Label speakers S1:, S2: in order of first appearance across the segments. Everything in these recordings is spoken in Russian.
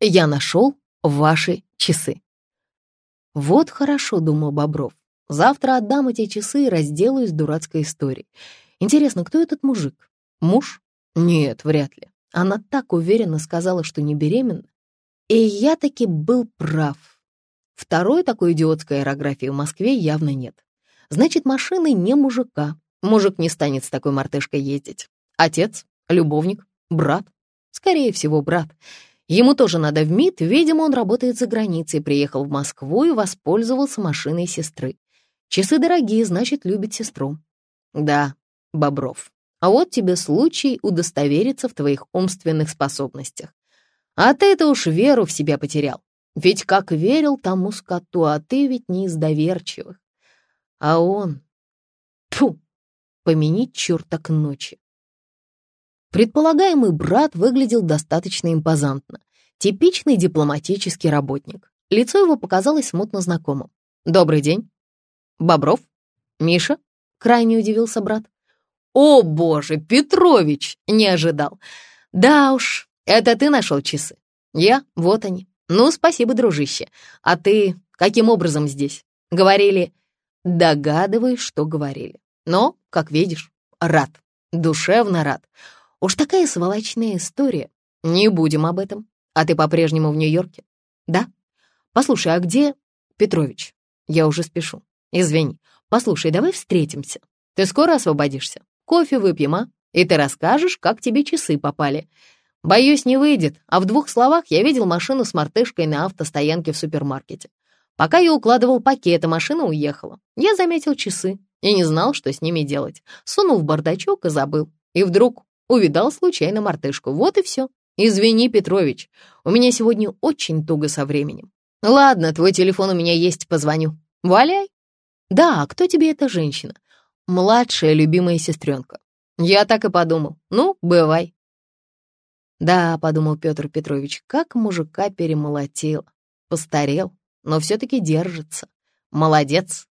S1: Я нашел ваши часы. Вот хорошо, думал Бобров. Завтра отдам эти часы и разделаюсь с дурацкой историей. Интересно, кто этот мужик? Муж? Нет, вряд ли. Она так уверенно сказала, что не беременна. И я таки был прав. Второй такой идиотской аэрографии в Москве явно нет. Значит, машины не мужика. Мужик не станет с такой мартышкой ездить. Отец, любовник, брат. Скорее всего, брат. Ему тоже надо в МИД, видимо, он работает за границей, приехал в Москву и воспользовался машиной сестры. Часы дорогие, значит, любит сестру. Да, Бобров, а вот тебе случай удостовериться в твоих умственных способностях. А ты-то уж веру в себя потерял. Ведь как верил тому скоту, а ты ведь не из доверчивых. А он... Тьфу! Помяни черта к ночи. Предполагаемый брат выглядел достаточно импозантно. Типичный дипломатический работник. Лицо его показалось смутно знакомым. «Добрый день». «Бобров? Миша?» — крайне удивился брат. «О, боже, Петрович!» — не ожидал. «Да уж, это ты нашел часы?» «Я? Вот они. Ну, спасибо, дружище. А ты каким образом здесь?» «Говорили...» «Догадываюсь, что говорили. Но, как видишь, рад. Душевно рад. Уж такая сволочная история. Не будем об этом. А ты по-прежнему в Нью-Йорке? Да? Послушай, а где Петрович? Я уже спешу. Извини. Послушай, давай встретимся. Ты скоро освободишься? Кофе выпьем, а? И ты расскажешь, как тебе часы попали. Боюсь, не выйдет, а в двух словах я видел машину с мартышкой на автостоянке в супермаркете. Пока я укладывал пакеты, машина уехала. Я заметил часы и не знал, что с ними делать. Сунул в бардачок и забыл. И вдруг увидал случайно мартышку. Вот и все. Извини, Петрович, у меня сегодня очень туго со временем. Ладно, твой телефон у меня есть, позвоню. Валяй. Да, а кто тебе эта женщина? Младшая любимая сестренка. Я так и подумал. Ну, бывай. Да, подумал Петр Петрович, как мужика перемолотил. Постарел, но все-таки держится. Молодец.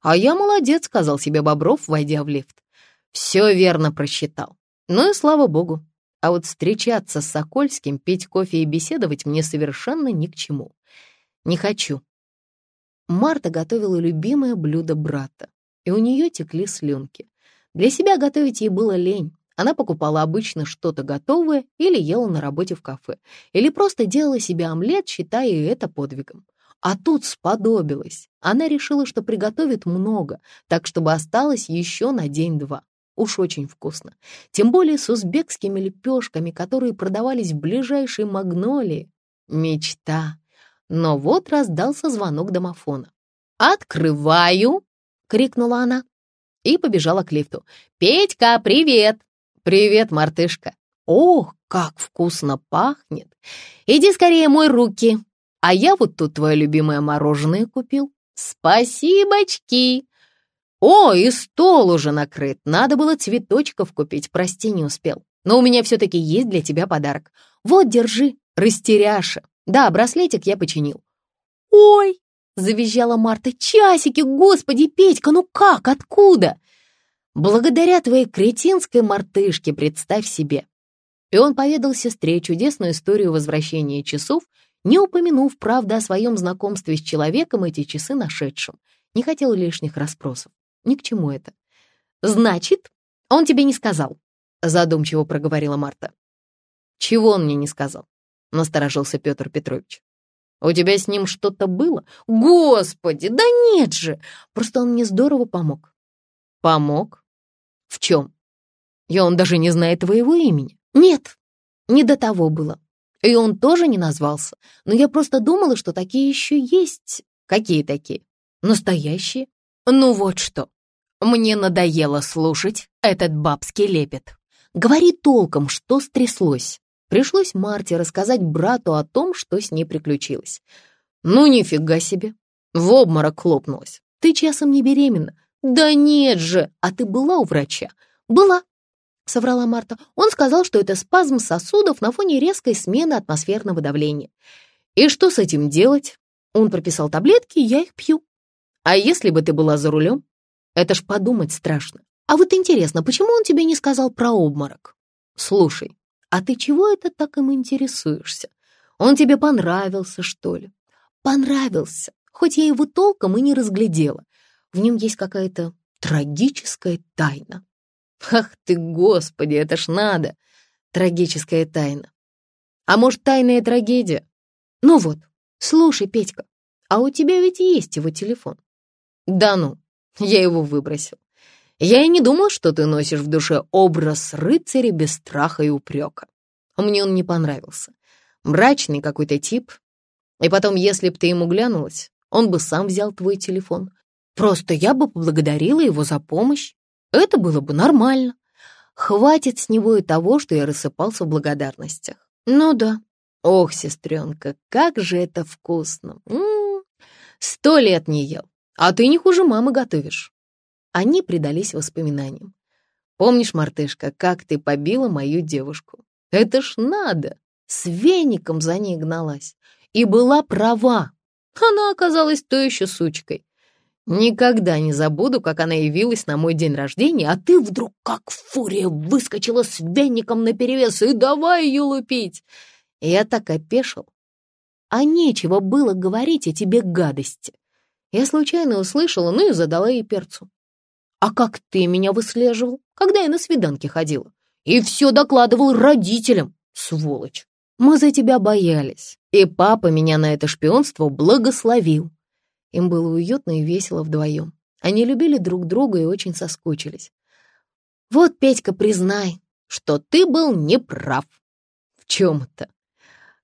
S1: А я молодец, сказал себе Бобров, войдя в лифт. Все верно просчитал. Ну и слава богу. А вот встречаться с Сокольским, пить кофе и беседовать мне совершенно ни к чему. Не хочу. Марта готовила любимое блюдо брата и у нее текли слюнки. Для себя готовить ей было лень. Она покупала обычно что-то готовое или ела на работе в кафе, или просто делала себе омлет, считая это подвигом. А тут сподобилось. Она решила, что приготовит много, так чтобы осталось еще на день-два. Уж очень вкусно. Тем более с узбекскими лепешками, которые продавались в ближайшей магнолии. Мечта. Но вот раздался звонок домофона. «Открываю!» — крикнула она и побежала к лифту. «Петька, привет!» «Привет, мартышка!» «Ох, как вкусно пахнет! Иди скорее мой руки, а я вот тут твое любимое мороженое купил. Спасибочки!» «О, и стол уже накрыт. Надо было цветочков купить, прости, не успел. Но у меня все-таки есть для тебя подарок. Вот, держи, растеряша. Да, браслетик я починил». «Ой, Завизжала Марта. «Часики, господи, Петька, ну как, откуда?» «Благодаря твоей кретинской мартышке, представь себе». И он поведал сестре чудесную историю возвращения часов, не упомянув, правда, о своем знакомстве с человеком эти часы нашедшим. Не хотел лишних расспросов. Ни к чему это. «Значит, он тебе не сказал», — задумчиво проговорила Марта. «Чего он мне не сказал?» — насторожился Петр Петрович. У тебя с ним что-то было? Господи, да нет же! Просто он мне здорово помог. Помог? В чем? И он даже не знает твоего имени. Нет, не до того было. И он тоже не назвался. Но я просто думала, что такие еще есть. Какие такие? Настоящие. Ну вот что. Мне надоело слушать этот бабский лепет. Говори толком, что стряслось. Пришлось Марте рассказать брату о том, что с ней приключилось. «Ну, нифига себе! В обморок хлопнулась. Ты часом не беременна?» «Да нет же! А ты была у врача?» «Была», — соврала Марта. «Он сказал, что это спазм сосудов на фоне резкой смены атмосферного давления». «И что с этим делать?» Он прописал таблетки, я их пью. «А если бы ты была за рулем?» «Это ж подумать страшно. А вот интересно, почему он тебе не сказал про обморок?» «Слушай, «А ты чего это так им интересуешься?» Он тебе понравился, что ли? Понравился, хоть я его толком и не разглядела. В нем есть какая-то трагическая тайна. Ах ты, господи, это ж надо! Трагическая тайна. А может, тайная трагедия? Ну вот, слушай, Петька, а у тебя ведь есть его телефон? Да ну, я его выбросил. Я и не думал, что ты носишь в душе образ рыцаря без страха и упрека. Мне он не понравился. Мрачный какой-то тип. И потом, если б ты ему глянулась, он бы сам взял твой телефон. Просто я бы поблагодарила его за помощь. Это было бы нормально. Хватит с него и того, что я рассыпался в благодарностях. Ну да. Ох, сестренка, как же это вкусно. М -м -м. Сто лет не ел. А ты не хуже мамы готовишь. Они предались воспоминаниям. Помнишь, мартышка, как ты побила мою девушку? Это ж надо! С веником за ней гналась. И была права. Она оказалась той еще сучкой. Никогда не забуду, как она явилась на мой день рождения, а ты вдруг как фурия выскочила с веником наперевес и давай ее лупить. Я так опешил. А нечего было говорить о тебе гадости. Я случайно услышала, ну и задала ей перцу. А как ты меня выслеживал, когда я на свиданке ходила? И все докладывал родителям, сволочь. Мы за тебя боялись, и папа меня на это шпионство благословил. Им было уютно и весело вдвоем. Они любили друг друга и очень соскучились. Вот, Петька, признай, что ты был неправ. В чем-то.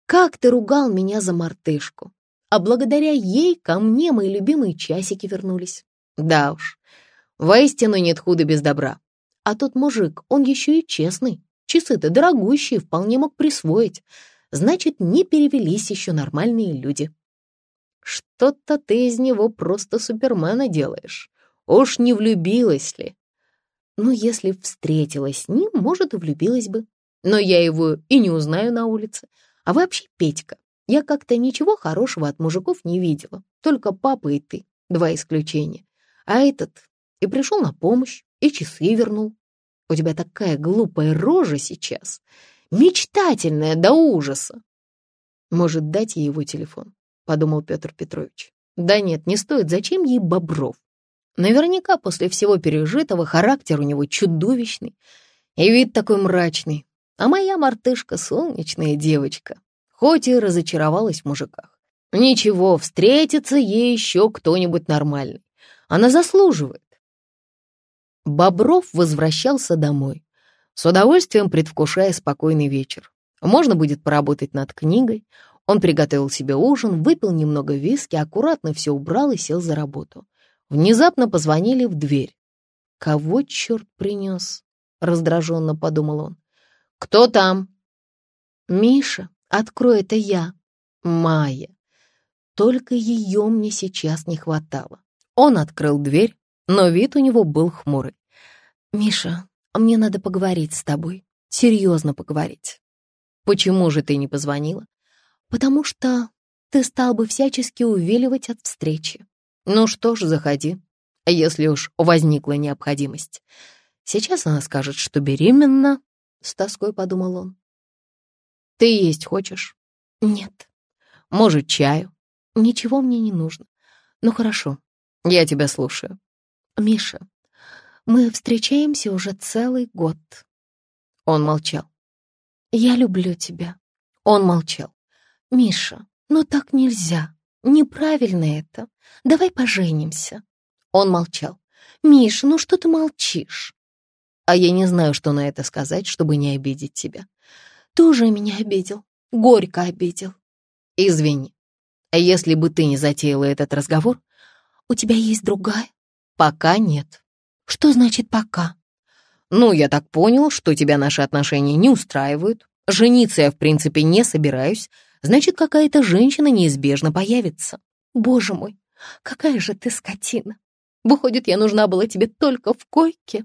S1: Как ты ругал меня за мартышку. А благодаря ей ко мне мои любимые часики вернулись. Да уж, воистину нет худа без добра. А тот мужик, он еще и честный. Часы-то дорогущие, вполне мог присвоить. Значит, не перевелись еще нормальные люди. Что-то ты из него просто супермена делаешь. Уж не влюбилась ли? Ну, если встретилась с ним, может, и влюбилась бы. Но я его и не узнаю на улице. А вообще, Петька, я как-то ничего хорошего от мужиков не видела. Только папа и ты, два исключения. А этот и пришел на помощь, и часы вернул. У тебя такая глупая рожа сейчас, мечтательная до ужаса. Может, дать ей его телефон? — подумал Петр Петрович. «Да нет, не стоит. Зачем ей Бобров? Наверняка после всего пережитого характер у него чудовищный и вид такой мрачный. А моя мартышка — солнечная девочка, хоть и разочаровалась в мужиках. Ничего, встретится ей еще кто-нибудь нормальный. Она заслуживает». Бобров возвращался домой, с удовольствием предвкушая спокойный вечер. Можно будет поработать над книгой, он приготовил себе ужин, выпил немного виски, аккуратно все убрал и сел за работу. Внезапно позвонили в дверь. «Кого черт принес?» — раздраженно подумал он. «Кто там?» «Миша, открой, это я». «Майя». Только ее мне сейчас не хватало. Он открыл дверь, но вид у него был хмурый. «Миша, мне надо поговорить с тобой. Серьезно поговорить». «Почему же ты не позвонила?» потому что ты стал бы всячески увиливать от встречи. Ну что ж, заходи, если уж возникла необходимость. Сейчас она скажет, что беременна, — с тоской подумал он. Ты есть хочешь? Нет. Может, чаю? Ничего мне не нужно. Ну хорошо, я тебя слушаю. Миша, мы встречаемся уже целый год. Он молчал. Я люблю тебя. Он молчал. «Миша, ну так нельзя. Неправильно это. Давай поженимся». Он молчал. «Миша, ну что ты молчишь?» А я не знаю, что на это сказать, чтобы не обидеть тебя. Ты уже меня обидел. Горько обидел. Извини. А если бы ты не затеяла этот разговор? У тебя есть другая? Пока нет. Что значит «пока»? Ну, я так понял, что тебя наши отношения не устраивают. Жениться я, в принципе, не собираюсь значит, какая-то женщина неизбежно появится. Боже мой, какая же ты скотина! Выходит, я нужна была тебе только в койке?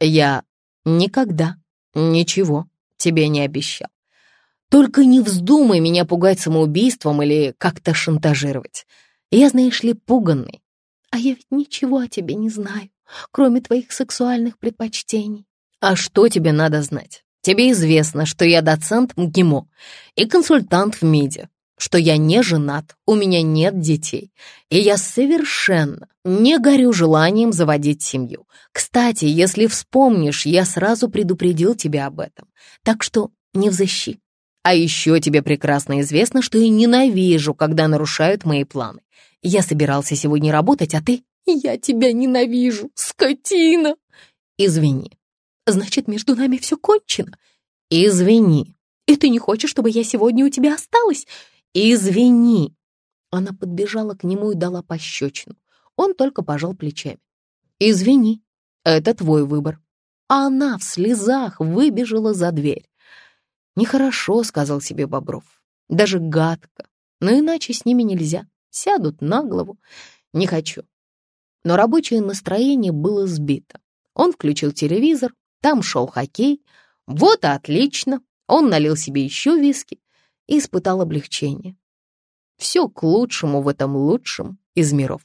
S1: Я никогда ничего тебе не обещал. Только не вздумай меня пугать самоубийством или как-то шантажировать. Я, знаешь ли, пуганный. А я ведь ничего о тебе не знаю, кроме твоих сексуальных предпочтений. А что тебе надо знать? Тебе известно, что я доцент МГИМО и консультант в МИДе, что я не женат, у меня нет детей, и я совершенно не горю желанием заводить семью. Кстати, если вспомнишь, я сразу предупредил тебя об этом, так что не взыщи. А еще тебе прекрасно известно, что я ненавижу, когда нарушают мои планы. Я собирался сегодня работать, а ты... Я тебя ненавижу, скотина! Извини, Значит, между нами все кончено. Извини. И ты не хочешь, чтобы я сегодня у тебя осталась? Извини. Она подбежала к нему и дала пощечину. Он только пожал плечами. Извини, это твой выбор. Она в слезах выбежала за дверь. Нехорошо, сказал себе Бобров. Даже гадко. Но иначе с ними нельзя. Сядут на голову. Не хочу. Но рабочее настроение было сбито. Он включил телевизор, там шел хоккей. Вот и отлично. Он налил себе еще виски и испытал облегчение. Все к лучшему в этом лучшем из миров.